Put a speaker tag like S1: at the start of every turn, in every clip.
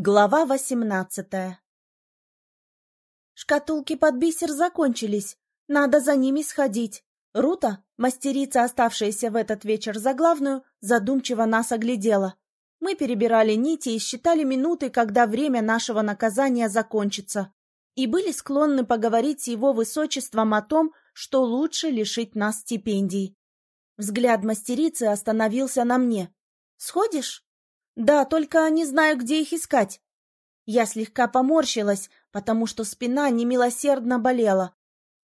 S1: Глава восемнадцатая Шкатулки под бисер закончились. Надо за ними сходить. Рута, мастерица, оставшаяся в этот вечер за главную, задумчиво нас оглядела. Мы перебирали нити и считали минуты, когда время нашего наказания закончится, и были склонны поговорить с его высочеством о том, что лучше лишить нас стипендий. Взгляд мастерицы остановился на мне. «Сходишь?» «Да, только не знаю, где их искать». Я слегка поморщилась, потому что спина немилосердно болела,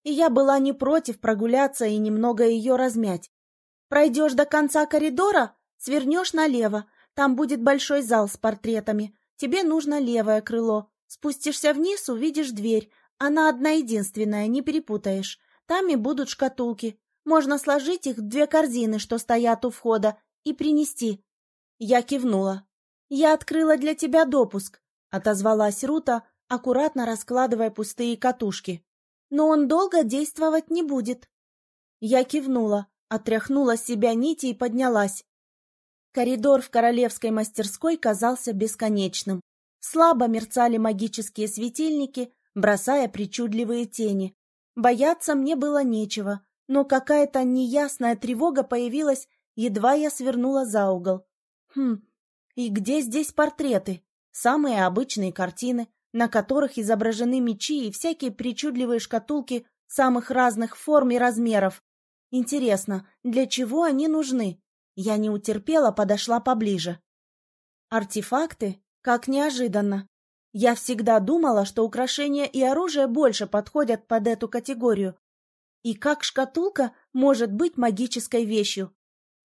S1: и я была не против прогуляться и немного ее размять. «Пройдешь до конца коридора, свернешь налево, там будет большой зал с портретами. Тебе нужно левое крыло. Спустишься вниз, увидишь дверь. Она одна единственная, не перепутаешь. Там и будут шкатулки. Можно сложить их в две корзины, что стоят у входа, и принести. Я кивнула. «Я открыла для тебя допуск», — отозвалась Рута, аккуратно раскладывая пустые катушки. «Но он долго действовать не будет». Я кивнула, отряхнула с себя нити и поднялась. Коридор в королевской мастерской казался бесконечным. Слабо мерцали магические светильники, бросая причудливые тени. Бояться мне было нечего, но какая-то неясная тревога появилась, едва я свернула за угол. Хм, и где здесь портреты? Самые обычные картины, на которых изображены мечи и всякие причудливые шкатулки самых разных форм и размеров. Интересно, для чего они нужны? Я не утерпела, подошла поближе. Артефакты? Как неожиданно. Я всегда думала, что украшения и оружие больше подходят под эту категорию. И как шкатулка может быть магической вещью?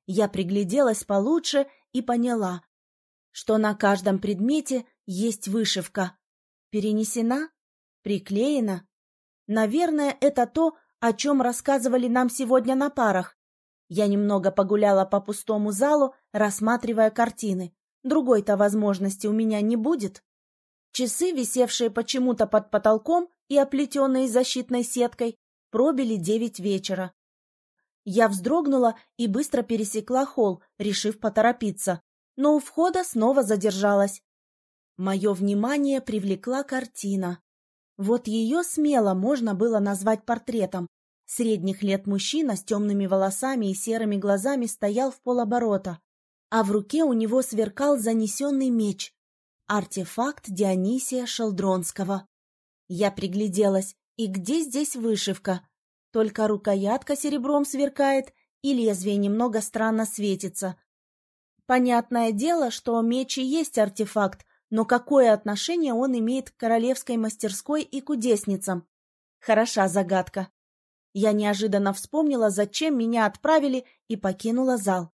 S1: Я пригляделась получше и поняла, что на каждом предмете есть вышивка. Перенесена? Приклеена? Наверное, это то, о чем рассказывали нам сегодня на парах. Я немного погуляла по пустому залу, рассматривая картины. Другой-то возможности у меня не будет. Часы, висевшие почему-то под потолком и оплетенные защитной сеткой, пробили девять вечера. Я вздрогнула и быстро пересекла холл, решив поторопиться, но у входа снова задержалась. Мое внимание привлекла картина. Вот ее смело можно было назвать портретом. Средних лет мужчина с темными волосами и серыми глазами стоял в полоборота, а в руке у него сверкал занесенный меч. Артефакт Дионисия Шелдронского. Я пригляделась, и где здесь вышивка? Только рукоятка серебром сверкает, и лезвие немного странно светится. Понятное дело, что меч и есть артефакт, но какое отношение он имеет к королевской мастерской и кудесницам? Хороша загадка. Я неожиданно вспомнила, зачем меня отправили, и покинула зал.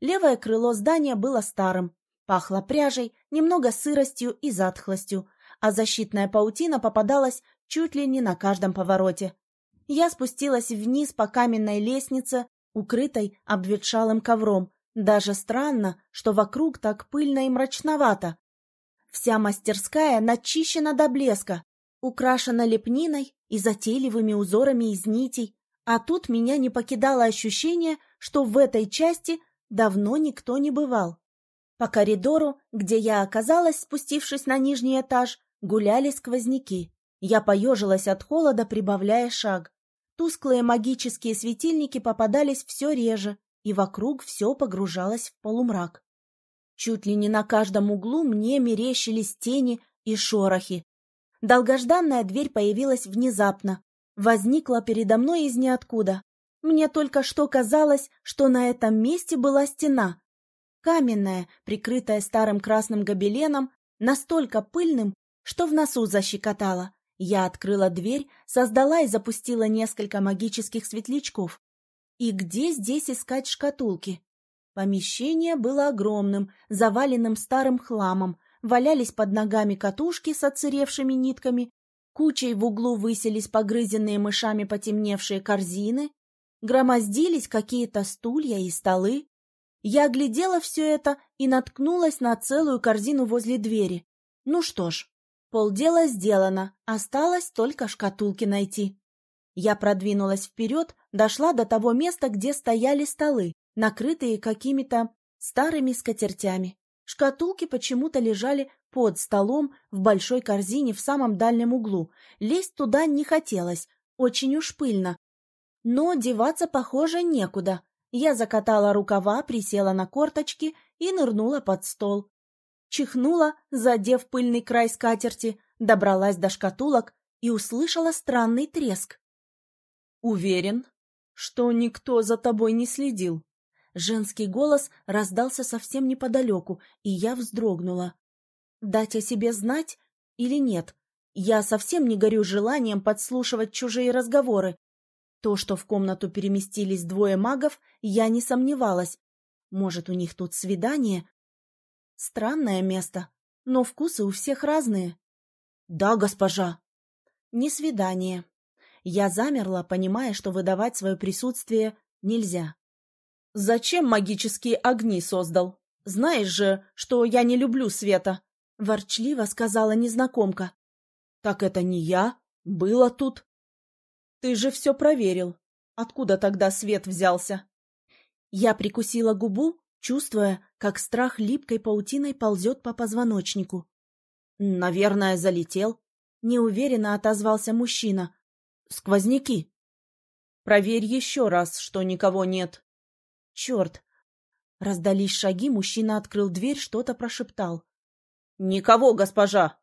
S1: Левое крыло здания было старым, пахло пряжей, немного сыростью и затхлостью, а защитная паутина попадалась чуть ли не на каждом повороте. Я спустилась вниз по каменной лестнице, укрытой обветшалым ковром. Даже странно, что вокруг так пыльно и мрачновато. Вся мастерская начищена до блеска, украшена лепниной и затейливыми узорами из нитей, а тут меня не покидало ощущение, что в этой части давно никто не бывал. По коридору, где я оказалась, спустившись на нижний этаж, гуляли сквозняки. Я поежилась от холода, прибавляя шаг. Тусклые магические светильники попадались все реже, и вокруг все погружалось в полумрак. Чуть ли не на каждом углу мне мерещились тени и шорохи, Долгожданная дверь появилась внезапно, возникла передо мной из ниоткуда. Мне только что казалось, что на этом месте была стена. Каменная, прикрытая старым красным гобеленом, настолько пыльным, что в носу защекотала. Я открыла дверь, создала и запустила несколько магических светлячков. И где здесь искать шкатулки? Помещение было огромным, заваленным старым хламом, валялись под ногами катушки с отсыревшими нитками, кучей в углу высились погрызенные мышами потемневшие корзины, громоздились какие-то стулья и столы. Я оглядела все это и наткнулась на целую корзину возле двери. Ну что ж, полдела сделано, осталось только шкатулки найти. Я продвинулась вперед, дошла до того места, где стояли столы, накрытые какими-то старыми скатертями. Шкатулки почему-то лежали под столом в большой корзине в самом дальнем углу. Лезть туда не хотелось, очень уж пыльно. Но деваться, похоже, некуда. Я закатала рукава, присела на корточки и нырнула под стол. Чихнула, задев пыльный край скатерти, добралась до шкатулок и услышала странный треск. «Уверен, что никто за тобой не следил». Женский голос раздался совсем неподалеку, и я вздрогнула. Дать о себе знать или нет? Я совсем не горю желанием подслушивать чужие разговоры. То, что в комнату переместились двое магов, я не сомневалась. Может, у них тут свидание? Странное место, но вкусы у всех разные. Да, госпожа. Не свидание. Я замерла, понимая, что выдавать свое присутствие нельзя. Зачем магические огни создал? Знаешь же, что я не люблю света. — ворчливо сказала незнакомка. «Так это не я. Было тут». «Ты же все проверил. Откуда тогда свет взялся?» Я прикусила губу, чувствуя, как страх липкой паутиной ползет по позвоночнику. «Наверное, залетел», — неуверенно отозвался мужчина. «Сквозняки». «Проверь еще раз, что никого нет». «Черт!» Раздались шаги, мужчина открыл дверь, что-то прошептал. «Никого, госпожа!»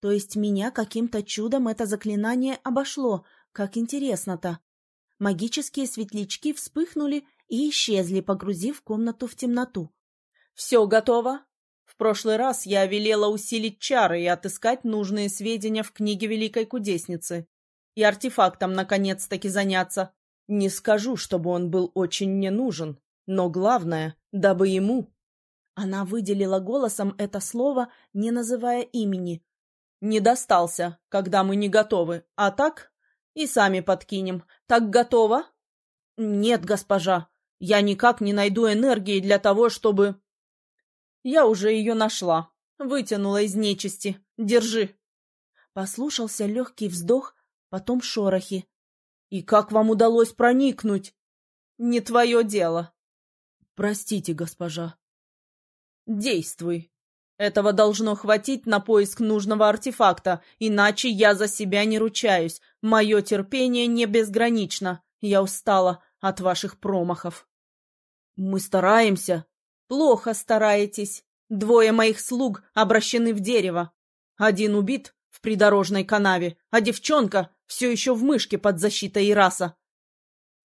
S1: То есть меня каким-то чудом это заклинание обошло, как интересно-то. Магические светлячки вспыхнули и исчезли, погрузив комнату в темноту. «Все готово?» В прошлый раз я велела усилить чары и отыскать нужные сведения в книге Великой Кудесницы. И артефактом, наконец-таки, заняться. Не скажу, чтобы он был очень мне нужен, но главное, дабы ему она выделила голосом это слово, не называя имени. «Не достался, когда мы не готовы, а так и сами подкинем. Так готово?» «Нет, госпожа, я никак не найду энергии для того, чтобы...» «Я уже ее нашла. Вытянула из нечисти. Держи». Послушался легкий вздох, потом шорохи. «И как вам удалось проникнуть?» «Не твое дело». «Простите, госпожа», Действуй. Этого должно хватить на поиск нужного артефакта, иначе я за себя не ручаюсь. Мое терпение не безгранично. Я устала от ваших промахов. Мы стараемся. Плохо стараетесь. Двое моих слуг обращены в дерево. Один убит в придорожной канаве, а девчонка все еще в мышке под защитой Ираса.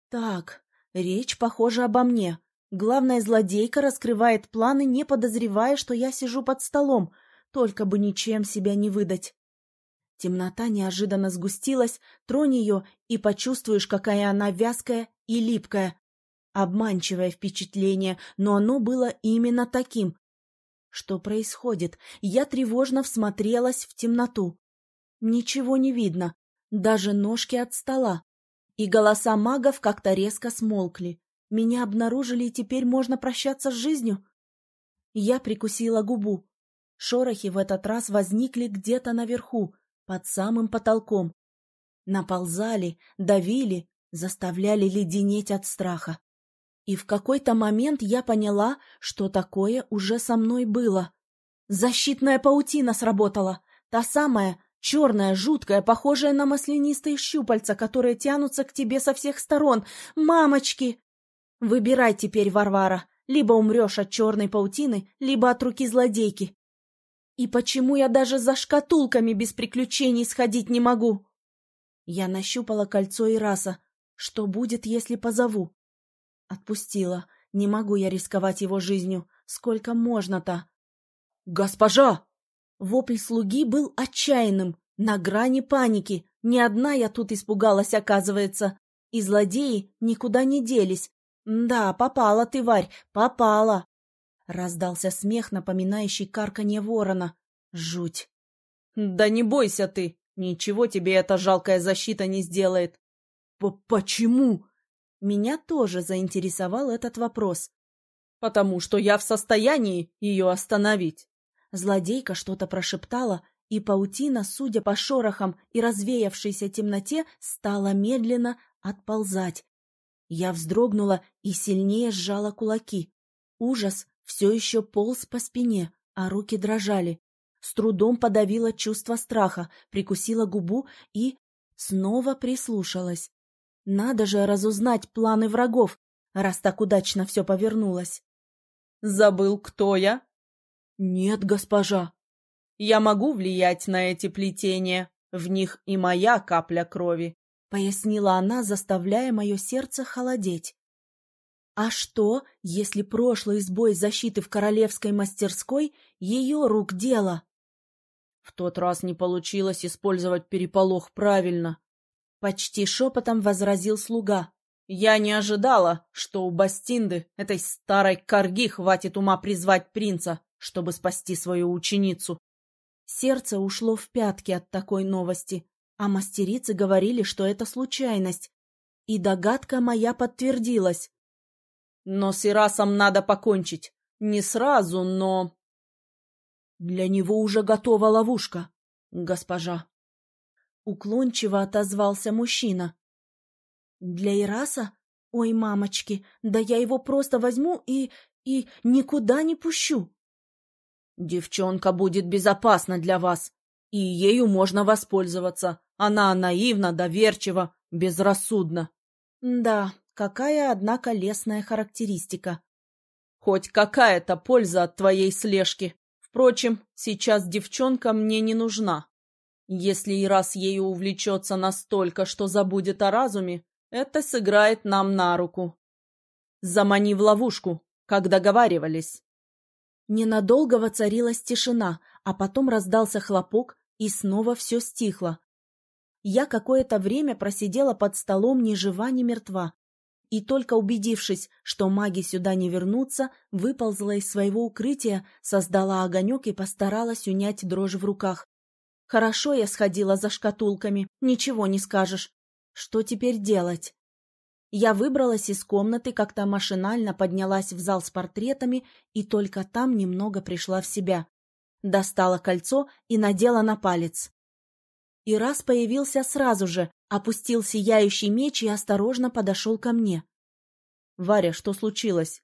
S1: Так, речь, похожа обо мне. Главная злодейка раскрывает планы, не подозревая, что я сижу под столом, только бы ничем себя не выдать. Темнота неожиданно сгустилась, тронь ее, и почувствуешь, какая она вязкая и липкая. Обманчивое впечатление, но оно было именно таким. Что происходит? Я тревожно всмотрелась в темноту. Ничего не видно, даже ножки от стола. И голоса магов как-то резко смолкли. Меня обнаружили, и теперь можно прощаться с жизнью? Я прикусила губу. Шорохи в этот раз возникли где-то наверху, под самым потолком. Наползали, давили, заставляли леденеть от страха. И в какой-то момент я поняла, что такое уже со мной было. Защитная паутина сработала, та самая, черная, жуткая, похожая на маслянистые щупальца, которые тянутся к тебе со всех сторон. Мамочки! Выбирай теперь, Варвара, либо умрешь от черной паутины, либо от руки злодейки. И почему я даже за шкатулками без приключений сходить не могу? Я нащупала кольцо Ираса. Что будет, если позову? Отпустила. Не могу я рисковать его жизнью. Сколько можно-то? «Госпожа!» Вопль слуги был отчаянным, на грани паники. Ни одна я тут испугалась, оказывается. И злодеи никуда не делись, «Да, попала ты, Варь, попала!» Раздался смех, напоминающий карканье ворона. Жуть! «Да не бойся ты! Ничего тебе эта жалкая защита не сделает!» П «Почему?» Меня тоже заинтересовал этот вопрос. «Потому что я в состоянии ее остановить!» Злодейка что-то прошептала, и паутина, судя по шорохам и развеявшейся темноте, стала медленно отползать, я вздрогнула и сильнее сжала кулаки. Ужас все еще полз по спине, а руки дрожали. С трудом подавила чувство страха, прикусила губу и снова прислушалась. Надо же разузнать планы врагов, раз так удачно все повернулось.
S2: «Забыл, кто я?»
S1: «Нет, госпожа».
S2: «Я могу влиять на эти плетения, в них и моя капля крови», —
S1: пояснила она, заставляя мое сердце холодеть. А что, если прошлый сбой защиты в королевской мастерской — ее рук дело?
S2: В тот раз не получилось использовать переполох правильно.
S1: Почти шепотом возразил слуга.
S2: Я не ожидала, что у Бастинды, этой старой корги, хватит ума призвать принца, чтобы спасти свою ученицу.
S1: Сердце ушло в пятки от такой новости, а мастерицы говорили, что это случайность. И догадка моя подтвердилась.
S2: Но с Ирасом надо покончить. Не сразу, но...
S1: Для него уже готова ловушка, госпожа. Уклончиво отозвался мужчина. Для Ираса? Ой, мамочки, да я его просто возьму и... и никуда не пущу.
S2: Девчонка будет безопасна для вас, и ею можно воспользоваться. Она наивна, доверчива, безрассудна.
S1: Да, какая, однако, лесная характеристика.
S2: Хоть какая-то польза от твоей слежки. Впрочем, сейчас девчонка мне не нужна. Если и раз ею увлечется настолько, что забудет о разуме, это сыграет нам на руку. Замани в ловушку, как договаривались.
S1: Ненадолго воцарилась тишина, а потом раздался хлопок, и снова все стихло. Я какое-то время просидела под столом ни жива, ни мертва, и только убедившись, что маги сюда не вернутся, выползла из своего укрытия, создала огонек и постаралась унять дрожь в руках. Хорошо я сходила за шкатулками, ничего не скажешь. Что теперь делать? Я выбралась из комнаты, как-то машинально поднялась в зал с портретами и только там немного пришла в себя. Достала кольцо и надела на палец. И раз появился сразу же, опустил сияющий меч и осторожно подошел ко мне.
S2: — Варя, что случилось?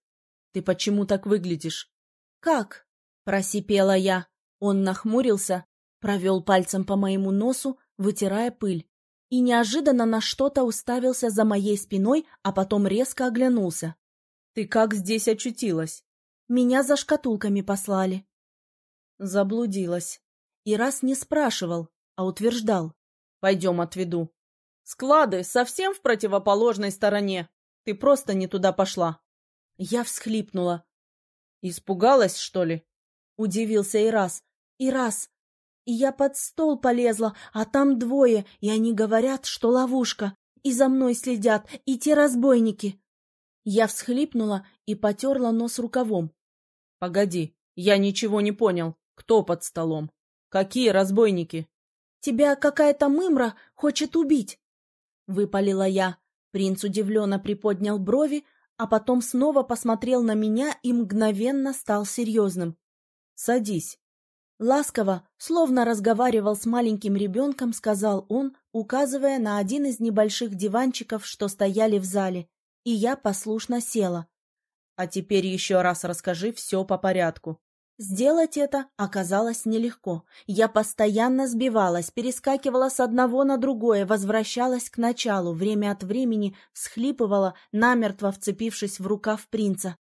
S2: Ты почему так выглядишь?
S1: — Как? — просипела я. Он нахмурился, провел пальцем по моему носу, вытирая пыль, и неожиданно на что-то уставился за моей спиной, а потом резко оглянулся.
S2: — Ты как здесь очутилась?
S1: — Меня за шкатулками послали.
S2: Заблудилась.
S1: И раз не спрашивал, а утверждал.
S2: — Пойдем отведу. Склады совсем в противоположной стороне. Ты просто не туда пошла.
S1: Я всхлипнула.
S2: Испугалась, что ли?
S1: Удивился и раз. И раз. И я под стол полезла, а там двое, и они говорят, что ловушка. И за мной следят, и те разбойники. Я всхлипнула и потерла нос рукавом.
S2: — Погоди, я ничего не понял. Кто под столом? Какие разбойники?
S1: — Тебя какая-то мымра хочет убить. — выпалила я. Принц удивленно приподнял брови, а потом снова посмотрел на меня и мгновенно стал серьезным.
S2: «Садись».
S1: Ласково, словно разговаривал с маленьким ребенком, сказал он, указывая на один из небольших диванчиков, что стояли в зале, и я послушно села.
S2: «А теперь еще раз расскажи все по порядку».
S1: Сделать это оказалось нелегко. Я постоянно сбивалась, перескакивала с одного на другое, возвращалась к началу, время от времени всхлипывала, намертво вцепившись в рукав принца.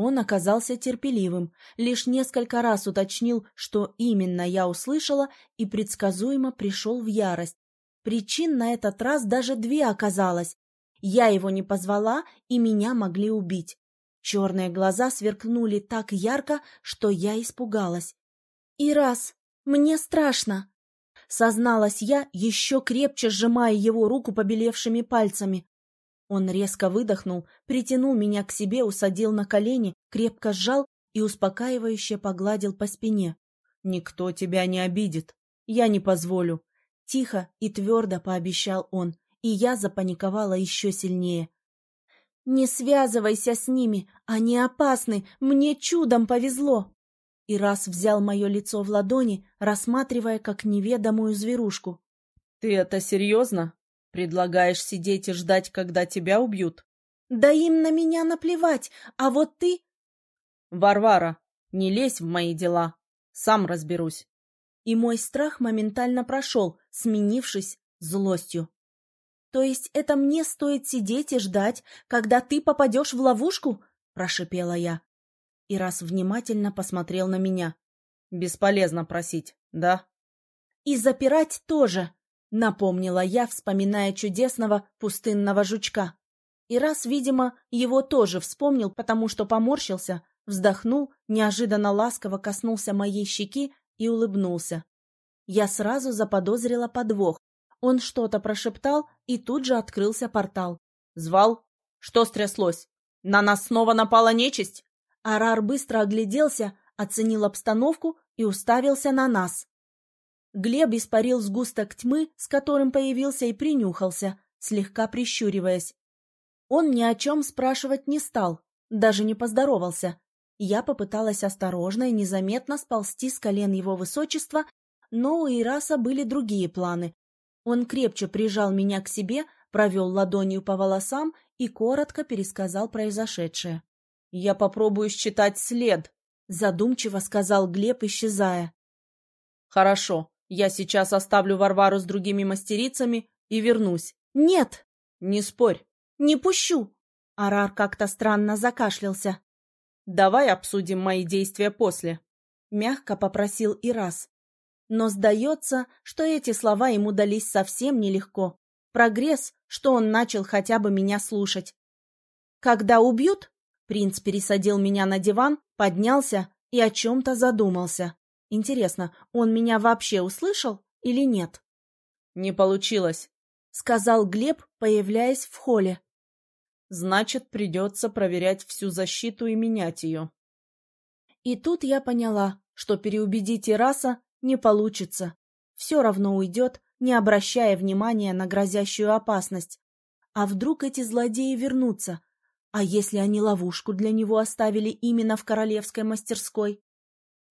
S1: Он оказался терпеливым, лишь несколько раз уточнил, что именно я услышала, и предсказуемо пришел в ярость. Причин на этот раз даже две оказалось. Я его не позвала, и меня могли убить. Черные глаза сверкнули так ярко, что я испугалась. «И раз! Мне страшно!» Созналась я, еще крепче сжимая его руку побелевшими пальцами. Он резко выдохнул, притянул меня к себе, усадил на колени, крепко сжал и успокаивающе погладил по спине.
S2: «Никто тебя не обидит. Я не позволю».
S1: Тихо и твердо пообещал он, и я запаниковала еще сильнее. «Не связывайся с ними, они опасны, мне чудом повезло!» И раз взял мое лицо в ладони, рассматривая как неведомую зверушку.
S2: «Ты это серьезно? Предлагаешь сидеть и ждать, когда тебя убьют?»
S1: «Да им на меня наплевать, а вот ты...»
S2: «Варвара, не лезь в мои дела, сам разберусь.
S1: и мой страх моментально прошел, сменившись злостью. «То есть это мне стоит сидеть и ждать, когда ты попадешь в ловушку?» – прошипела я. И раз внимательно посмотрел на меня.
S2: «Бесполезно просить, да?»
S1: «И запирать тоже», — напомнила я, вспоминая чудесного пустынного жучка. И раз, видимо, его тоже вспомнил, потому что поморщился, вздохнул, неожиданно ласково коснулся моей щеки и улыбнулся. Я сразу заподозрила подвох. Он что-то прошептал, и тут же открылся портал.
S2: «Звал? Что стряслось? На нас снова напала нечисть?»
S1: Арар быстро огляделся, оценил обстановку и уставился на нас. Глеб испарил сгусток тьмы, с которым появился и принюхался, слегка прищуриваясь. Он ни о чем спрашивать не стал, даже не поздоровался. Я попыталась осторожно и незаметно сползти с колен его высочества, но у Ираса были другие планы. Он крепче прижал меня к себе, провел ладонью по волосам и коротко пересказал произошедшее.
S2: — Я попробую считать след, — задумчиво сказал Глеб, исчезая. — Хорошо, я сейчас оставлю Варвару с другими мастерицами и вернусь.
S1: Нет!
S2: Не спорь.
S1: Не пущу. Арар как-то странно закашлялся.
S2: Давай обсудим мои действия после.
S1: Мягко попросил Ирас. Но сдается, что эти слова ему дались совсем нелегко. Прогресс, что он начал хотя бы меня слушать. Когда убьют, принц пересадил меня на диван, поднялся и о чем-то задумался. Интересно, он меня вообще услышал или нет?
S2: Не получилось,
S1: сказал Глеб, появляясь в холле.
S2: Значит, придется проверять всю защиту и менять ее.
S1: И тут я поняла, что переубедить Ираса не получится. Все равно уйдет, не обращая внимания на грозящую опасность. А вдруг эти злодеи вернутся? А если они ловушку для него оставили именно в королевской мастерской?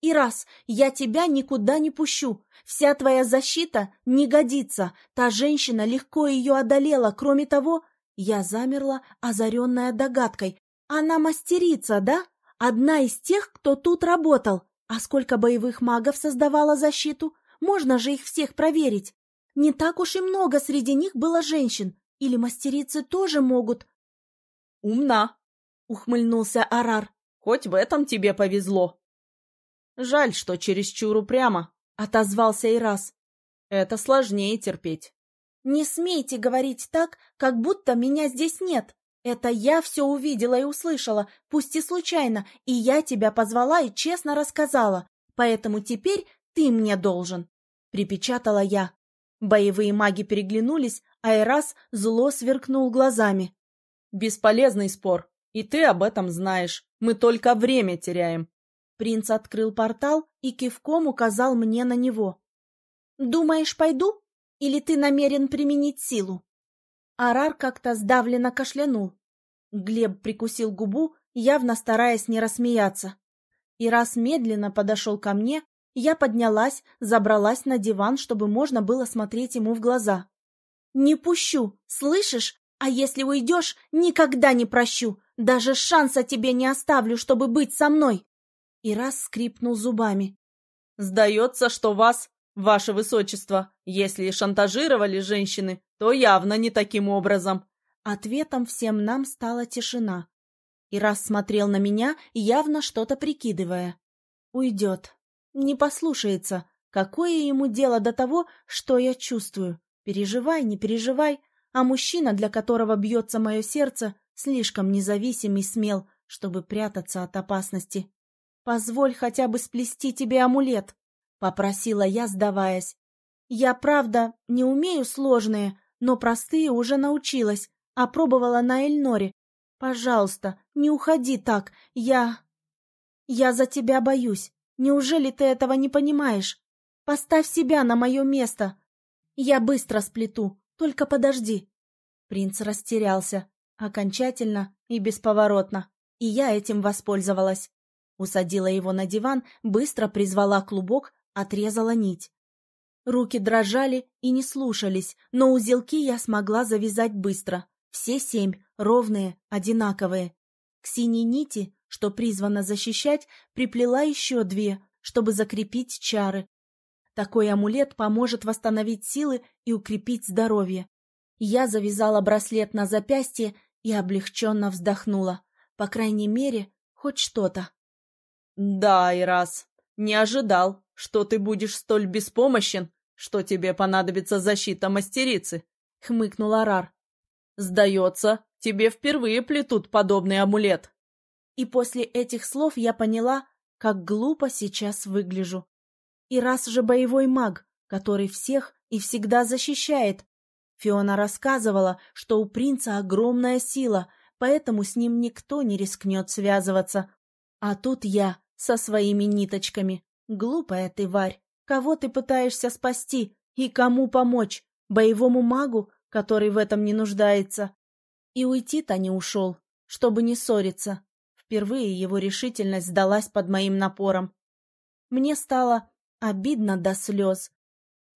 S1: И раз я тебя никуда не пущу, вся твоя защита не годится, та женщина легко ее одолела, кроме того, я замерла, озаренная догадкой. Она мастерица, да? Одна из тех, кто тут работал. А сколько боевых магов создавала защиту? Можно же их всех проверить. Не так уж и много среди них было женщин. Или мастерицы тоже могут?
S2: Умна,
S1: ухмыльнулся Арар.
S2: Хоть в этом тебе повезло. Жаль, что чересчур упрямо, — отозвался Ирас. Это сложнее терпеть.
S1: Не смейте говорить так, как будто меня здесь нет. Это я все увидела и услышала, пусть и случайно, и я тебя позвала и честно рассказала. Поэтому теперь ты мне должен. Припечатала я. Боевые маги переглянулись, а Эрас зло сверкнул глазами.
S2: Бесполезный спор, и ты об этом знаешь. Мы только время теряем.
S1: Принц открыл портал и кивком указал мне на него. «Думаешь, пойду? Или ты намерен применить силу?» Арар как-то сдавленно кашлянул. Глеб прикусил губу, явно стараясь не рассмеяться. И раз медленно подошел ко мне, я поднялась, забралась на диван, чтобы можно было смотреть ему в глаза. «Не пущу, слышишь? А если уйдешь, никогда не прощу. Даже шанса тебе не оставлю, чтобы быть со мной и раз скрипнул зубами.
S2: «Сдается, что вас, ваше высочество, если шантажировали женщины, то явно не таким образом».
S1: Ответом всем нам стала тишина. И раз смотрел на меня, явно что-то прикидывая. Уйдет. Не послушается. Какое ему дело до того, что я чувствую? Переживай, не переживай. А мужчина, для которого бьется мое сердце, слишком независим и смел, чтобы прятаться от опасности. «Позволь хотя бы сплести тебе амулет», — попросила я, сдаваясь. «Я, правда, не умею сложные, но простые уже научилась, опробовала на Эльноре. Пожалуйста, не уходи так, я... Я за тебя боюсь. Неужели ты этого не понимаешь? Поставь себя на мое место. Я быстро сплету, только подожди». Принц растерялся, окончательно и бесповоротно, и я этим воспользовалась. Усадила его на диван, быстро призвала клубок, отрезала нить. Руки дрожали и не слушались, но узелки я смогла завязать быстро. Все семь, ровные, одинаковые. К синей нити, что призвана защищать, приплела еще две, чтобы закрепить чары. Такой амулет поможет восстановить силы и укрепить здоровье. Я завязала браслет на запястье и облегченно вздохнула. По крайней мере, хоть что-то.
S2: «Да, Ирас, не ожидал, что ты будешь столь беспомощен, что тебе понадобится защита мастерицы», — хмыкнул Арар. «Сдается, тебе впервые плетут подобный амулет».
S1: И после этих слов я поняла, как глупо сейчас выгляжу. И раз же боевой маг, который всех и всегда защищает. Фиона рассказывала, что у принца огромная сила, поэтому с ним никто не рискнет связываться. А тут я со своими ниточками. Глупая ты, Варь. Кого ты пытаешься спасти и кому помочь? Боевому магу, который в этом не нуждается? И уйти-то не ушел, чтобы не ссориться. Впервые его решительность сдалась под моим напором. Мне стало обидно до слез.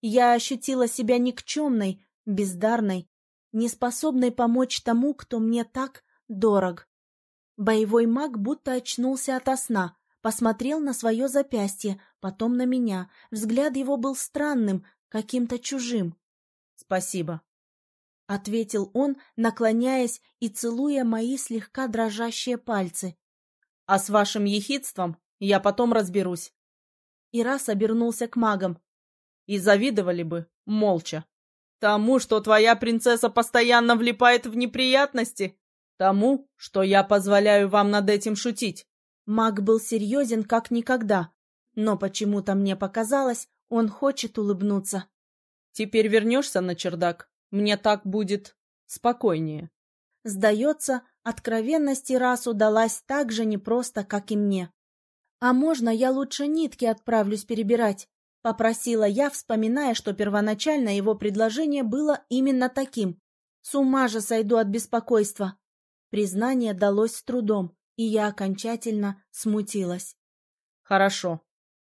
S1: Я ощутила себя никчемной, бездарной, неспособной помочь тому, кто мне так дорог. Боевой маг будто очнулся ото сна, посмотрел на свое запястье, потом на меня. Взгляд его был странным, каким-то чужим.
S2: — Спасибо, —
S1: ответил он, наклоняясь и целуя мои слегка дрожащие пальцы.
S2: А с вашим ехидством я потом разберусь.
S1: И раз обернулся к магам.
S2: И завидовали бы, молча. Тому, что твоя принцесса постоянно влипает в неприятности? Тому, что я позволяю вам над этим шутить?
S1: Маг был серьезен как никогда, но почему-то мне показалось, он хочет улыбнуться.
S2: Теперь вернешься на чердак? Мне так будет спокойнее.
S1: Сдается, откровенность раз удалась так же непросто, как и мне. «А можно я лучше нитки отправлюсь перебирать?» — попросила я, вспоминая, что первоначально его предложение было именно таким. С ума же сойду от беспокойства. Признание далось с трудом, и я окончательно смутилась.
S2: «Хорошо.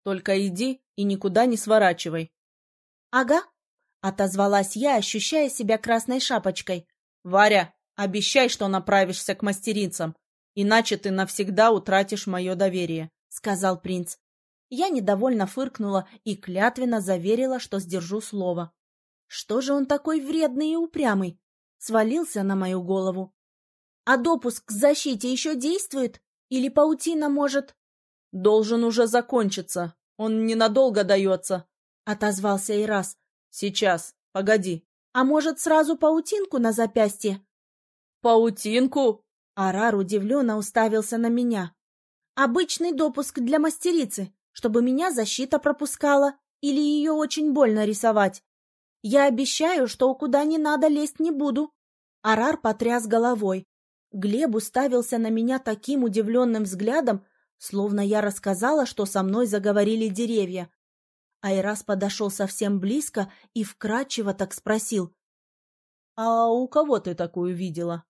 S2: Только иди и никуда не сворачивай».
S1: «Ага», — отозвалась я, ощущая себя красной шапочкой.
S2: «Варя, Обещай, что направишься к мастерицам, иначе ты навсегда утратишь мое доверие», — сказал принц.
S1: Я недовольно фыркнула и клятвенно заверила, что сдержу слово. Что же он такой вредный и упрямый? Свалился на мою голову. А допуск к защите еще действует? Или паутина может...
S2: Должен уже закончиться. Он ненадолго дается, — отозвался Ирас. Сейчас, погоди.
S1: А может, сразу паутинку на запястье?
S2: «Паутинку?»
S1: Арар удивленно уставился на меня. «Обычный допуск для мастерицы, чтобы меня защита пропускала или ее очень больно рисовать. Я обещаю, что куда не надо лезть не буду». Арар потряс головой. Глеб уставился на меня таким удивленным взглядом, словно я рассказала, что со мной заговорили деревья. Айрас подошел совсем близко и вкрадчиво так спросил. — А у кого ты такую видела?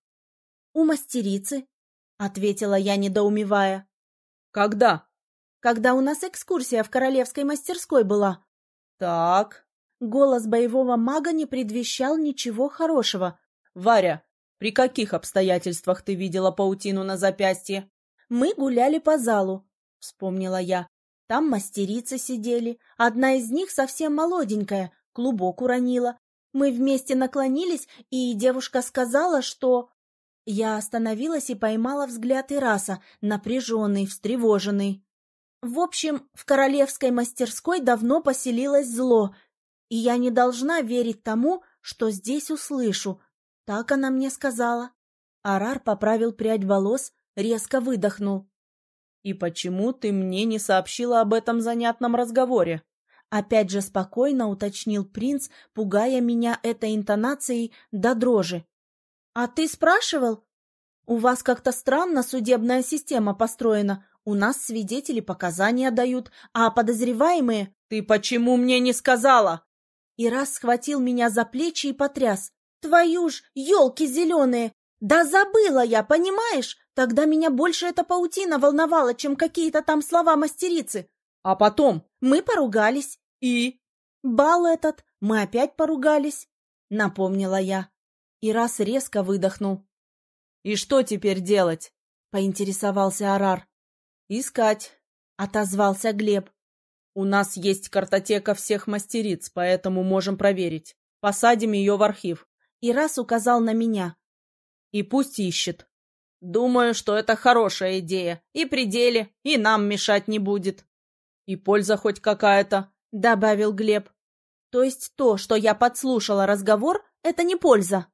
S1: «У мастерицы», — ответила я, недоумевая.
S2: «Когда?»
S1: «Когда у нас экскурсия в королевской мастерской была».
S2: «Так».
S1: Голос боевого мага не предвещал ничего хорошего.
S2: «Варя, при каких обстоятельствах ты видела паутину на запястье?»
S1: «Мы гуляли по залу», — вспомнила я. Там мастерицы сидели. Одна из них совсем молоденькая, клубок уронила. Мы вместе наклонились, и девушка сказала, что... Я остановилась и поймала взгляд Ираса, напряженный, встревоженный. В общем, в королевской мастерской давно поселилось зло, и я не должна верить тому, что здесь услышу. Так она мне сказала. Арар поправил прядь волос, резко выдохнул.
S2: «И почему ты мне не сообщила об этом занятном разговоре?»
S1: Опять же спокойно уточнил принц, пугая меня этой интонацией до дрожи. «А ты спрашивал? У вас как-то странно судебная система построена. У нас свидетели показания дают, а подозреваемые...»
S2: «Ты почему мне не сказала?»
S1: И раз схватил меня за плечи и потряс. «Твою ж, елки зеленые! Да забыла я, понимаешь? Тогда меня больше эта паутина волновала, чем какие-то там слова мастерицы.
S2: А потом?
S1: Мы поругались.
S2: И?
S1: Бал этот, мы опять поругались, напомнила я и раз резко выдохнул.
S2: «И что теперь делать?»
S1: — поинтересовался Арар.
S2: «Искать», —
S1: отозвался Глеб.
S2: У нас есть картотека всех мастериц, поэтому можем проверить. Посадим ее в архив.
S1: И раз указал на меня.
S2: И пусть ищет. Думаю, что это хорошая идея. И при деле, и нам мешать не будет. И польза хоть какая-то, — добавил Глеб.
S1: То есть то, что я подслушала разговор, это не польза.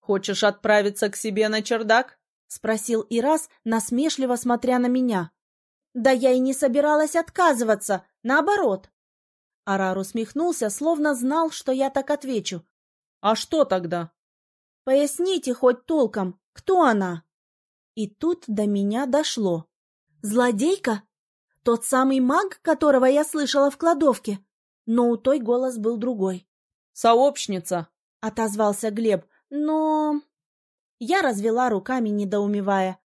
S2: Хочешь отправиться к себе на чердак?
S1: — спросил Ирас, насмешливо смотря на меня. Да я и не собиралась отказываться, наоборот. Арар усмехнулся, словно знал, что я так отвечу.
S2: «А что тогда?»
S1: «Поясните хоть толком, кто она?» И тут до меня дошло. «Злодейка? Тот самый маг, которого я слышала в кладовке?» Но у той голос был другой.
S2: «Сообщница!»
S1: — отозвался Глеб. «Но...» Я развела руками, недоумевая.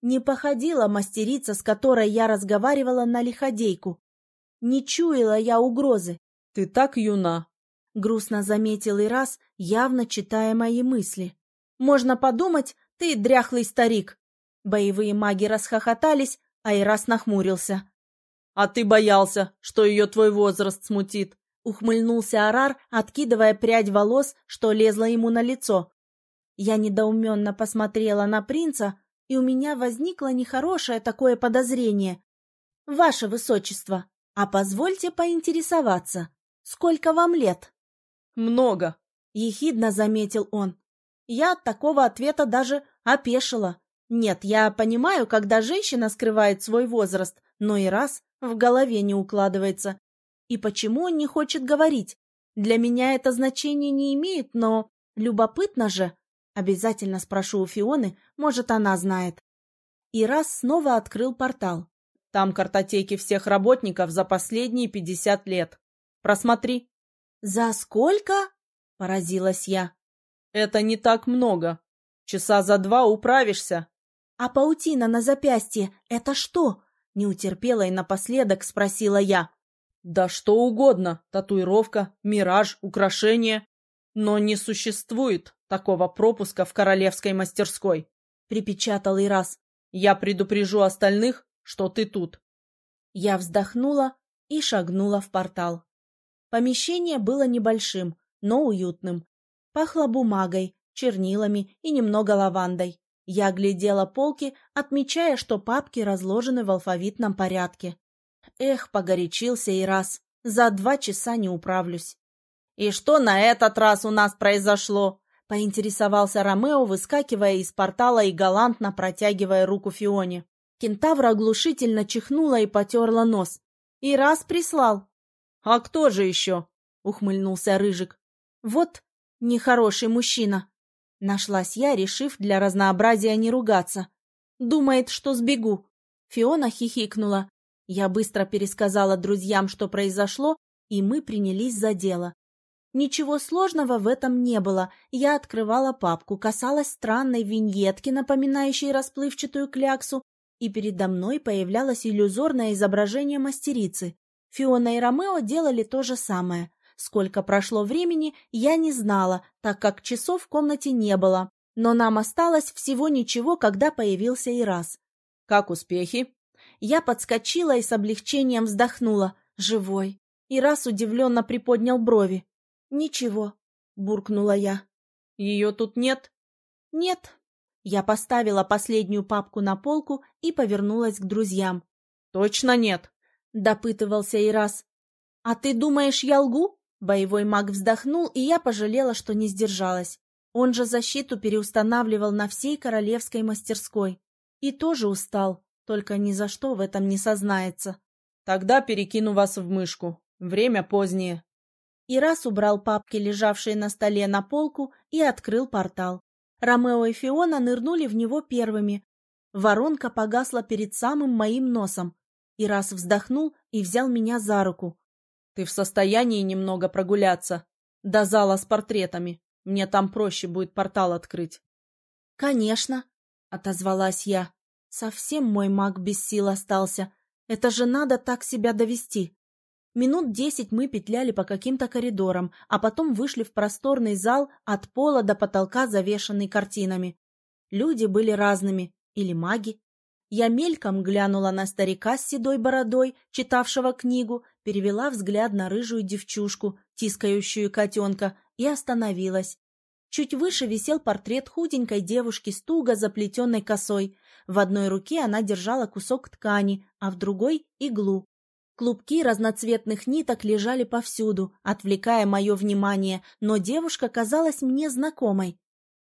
S1: Не походила мастерица, с которой я разговаривала, на лиходейку. Не чуяла я угрозы.
S2: — Ты так юна, —
S1: грустно заметил и раз, явно читая мои мысли. — Можно подумать, ты дряхлый старик. Боевые маги расхохотались, а Ирас нахмурился.
S2: — А ты боялся, что ее твой возраст смутит?
S1: — ухмыльнулся Арар, откидывая прядь волос, что лезла ему на лицо. Я недоуменно посмотрела на принца, и у меня возникло нехорошее такое подозрение. — Ваше Высочество, а позвольте поинтересоваться, сколько вам лет?
S2: Много,
S1: ехидно заметил он. Я от такого ответа даже опешила. Нет, я понимаю, когда женщина скрывает свой возраст, но и раз в голове не укладывается. И почему он не хочет говорить? Для меня это значение не имеет, но любопытно же. Обязательно спрошу у Фионы, может, она знает. И раз снова открыл портал.
S2: Там картотеки всех работников за последние пятьдесят лет. Просмотри.
S1: За сколько? Поразилась я.
S2: Это не так много. Часа за два управишься.
S1: А паутина на запястье — это что? Не утерпела и напоследок спросила я.
S2: Да что угодно. Татуировка, мираж, украшение. Но не существует такого пропуска в королевской мастерской.
S1: Припечатал и раз.
S2: Я предупрежу остальных, что ты тут.
S1: Я вздохнула и шагнула в портал. Помещение было небольшим, но уютным. Пахло бумагой, чернилами и немного лавандой. Я глядела полки, отмечая, что папки разложены в алфавитном порядке. Эх, погорячился и раз. За два часа не управлюсь.
S2: «И что на этот раз у нас произошло?»
S1: — поинтересовался Ромео, выскакивая из портала и галантно протягивая руку Фионе. Кентавра оглушительно чихнула и потерла нос. И раз прислал.
S2: — А кто же еще? — ухмыльнулся Рыжик.
S1: — Вот нехороший мужчина. Нашлась я, решив для разнообразия не ругаться. Думает, что сбегу. Фиона хихикнула. Я быстро пересказала друзьям, что произошло, и мы принялись за дело. Ничего сложного в этом не было. Я открывала папку, касалась странной виньетки, напоминающей расплывчатую кляксу, и передо мной появлялось иллюзорное изображение мастерицы. Фиона и Ромео делали то же самое. Сколько прошло времени, я не знала, так как часов в комнате не было. Но нам осталось всего ничего, когда появился Ирас.
S2: «Как успехи?»
S1: Я подскочила и с облегчением вздохнула. «Живой». Ирас удивленно приподнял брови. «Ничего», — буркнула я.
S2: «Ее тут нет?»
S1: «Нет», я поставила последнюю папку на полку и повернулась к друзьям.
S2: «Точно нет?»
S1: — допытывался Ирас. «А ты думаешь, я лгу?» Боевой маг вздохнул, и я пожалела, что не сдержалась. Он же защиту переустанавливал на всей королевской мастерской. И тоже устал, только ни за что в этом не сознается.
S2: «Тогда перекину вас в мышку. Время позднее».
S1: Ирас убрал папки, лежавшие на столе, на полку и открыл портал. Ромео и Фиона нырнули в него первыми. Воронка погасла перед самым моим носом. И раз вздохнул и взял меня за руку.
S2: — Ты в состоянии немного прогуляться? До зала с портретами. Мне там проще будет портал открыть.
S1: — Конечно, — отозвалась я. Совсем мой маг без сил остался. Это же надо так себя довести. Минут десять мы петляли по каким-то коридорам, а потом вышли в просторный зал от пола до потолка, завешанный картинами. Люди были разными. Или маги. Я мельком глянула на старика с седой бородой, читавшего книгу, перевела взгляд на рыжую девчушку, тискающую котенка, и остановилась. Чуть выше висел портрет худенькой девушки с туго заплетенной косой. В одной руке она держала кусок ткани, а в другой — иглу. Клубки разноцветных ниток лежали повсюду, отвлекая мое внимание, но девушка казалась мне знакомой.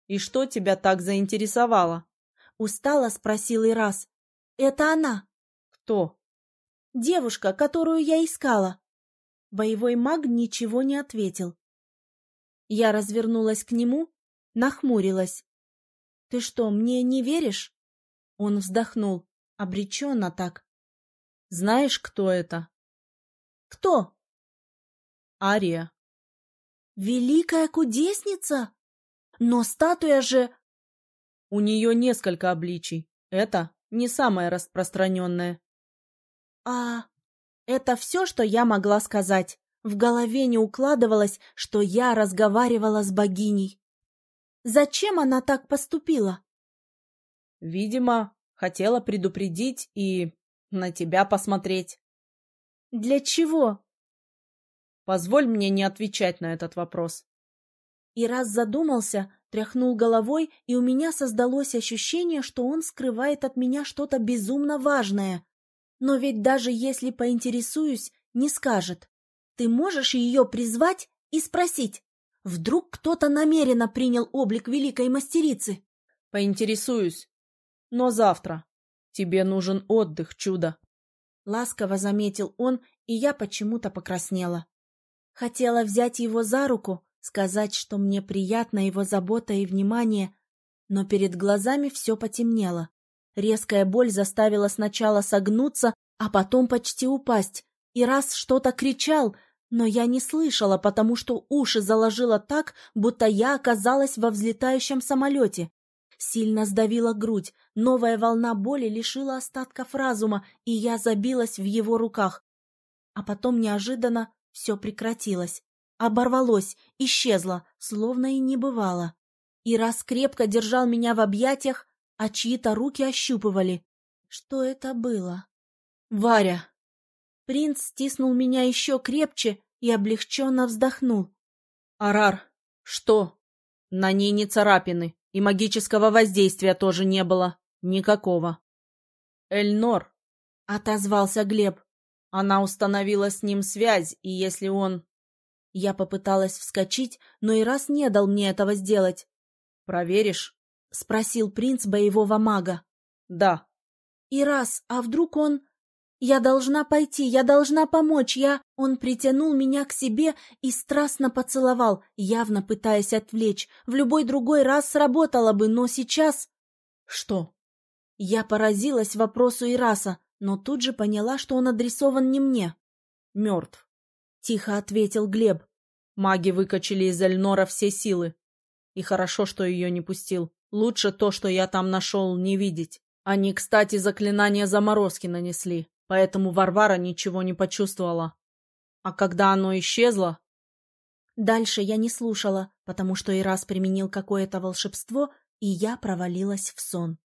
S2: «И что тебя так заинтересовало?»
S1: — устало спросил Ирас. «Это она».
S2: «Кто?»
S1: «Девушка, которую я искала». Боевой маг ничего не ответил. Я развернулась к нему, нахмурилась. «Ты что, мне не веришь?» Он вздохнул, обреченно так.
S2: «Знаешь, кто это?»
S1: «Кто?»
S2: «Ария».
S1: «Великая кудесница? Но статуя же...»
S2: «У нее несколько обличий. Это не самое распространенное».
S1: «А это все, что я могла сказать?» В голове не укладывалось, что я разговаривала с богиней. Зачем она так поступила?
S2: Видимо, хотела предупредить и на тебя посмотреть.
S1: Для чего?
S2: Позволь мне не отвечать на этот вопрос.
S1: И раз задумался, тряхнул головой, и у меня создалось ощущение, что он скрывает от меня что-то безумно важное. Но ведь даже если поинтересуюсь, не скажет. Ты можешь ее призвать и спросить, вдруг кто-то намеренно принял облик великой мастерицы?
S2: Поинтересуюсь. Но завтра. Тебе нужен отдых, чудо.
S1: Ласково заметил он, и я почему-то покраснела. Хотела взять его за руку, сказать, что мне приятна его забота и внимание, но перед глазами все потемнело. Резкая боль заставила сначала согнуться, а потом почти упасть, и раз что-то кричал, но я не слышала, потому что уши заложила так, будто я оказалась во взлетающем самолете. Сильно сдавила грудь, новая волна боли лишила остатков разума, и я забилась в его руках. А потом неожиданно все прекратилось, оборвалось, исчезло, словно и не бывало. И раз крепко держал меня в объятиях, а чьи-то руки ощупывали. Что это было?
S2: «Варя!»
S1: Принц стиснул меня еще крепче и облегченно вздохнул.
S2: «Арар, что? На ней не царапины, и магического воздействия тоже не было. Никакого». «Эльнор», — отозвался Глеб. Она установила с ним связь, и если он...
S1: Я попыталась вскочить, но и раз не дал мне этого сделать.
S2: «Проверишь?»
S1: — спросил принц боевого мага.
S2: «Да».
S1: «И раз, а вдруг он...» Я должна пойти, я должна помочь, я... Он притянул меня к себе и страстно поцеловал, явно пытаясь отвлечь. В любой другой раз сработало бы, но сейчас...
S2: Что?
S1: Я поразилась вопросу Ираса, но тут же поняла, что он адресован не мне.
S2: Мертв.
S1: Тихо ответил Глеб.
S2: Маги выкачали из Эльнора все силы. И хорошо, что ее не пустил. Лучше то, что я там нашел, не видеть. Они, кстати, заклинание заморозки нанесли поэтому Варвара ничего не почувствовала. А когда оно исчезло...
S1: Дальше я не слушала, потому что Ирас применил какое-то волшебство, и я провалилась в сон.